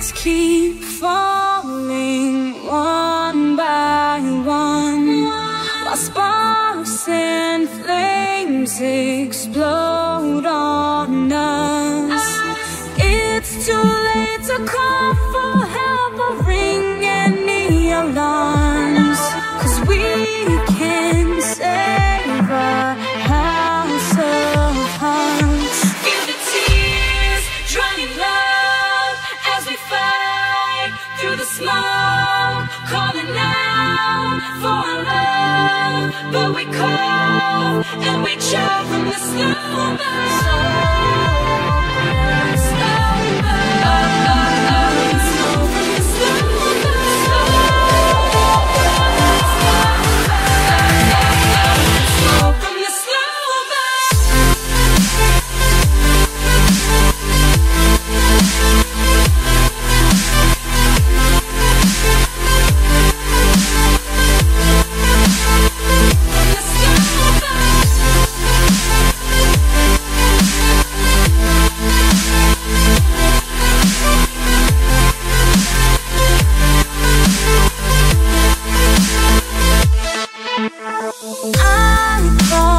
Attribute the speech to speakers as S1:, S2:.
S1: snowflakes keep falling one by one. While sparks and flames explode on us. It's too late to call But we call and we choke from the snow. I recall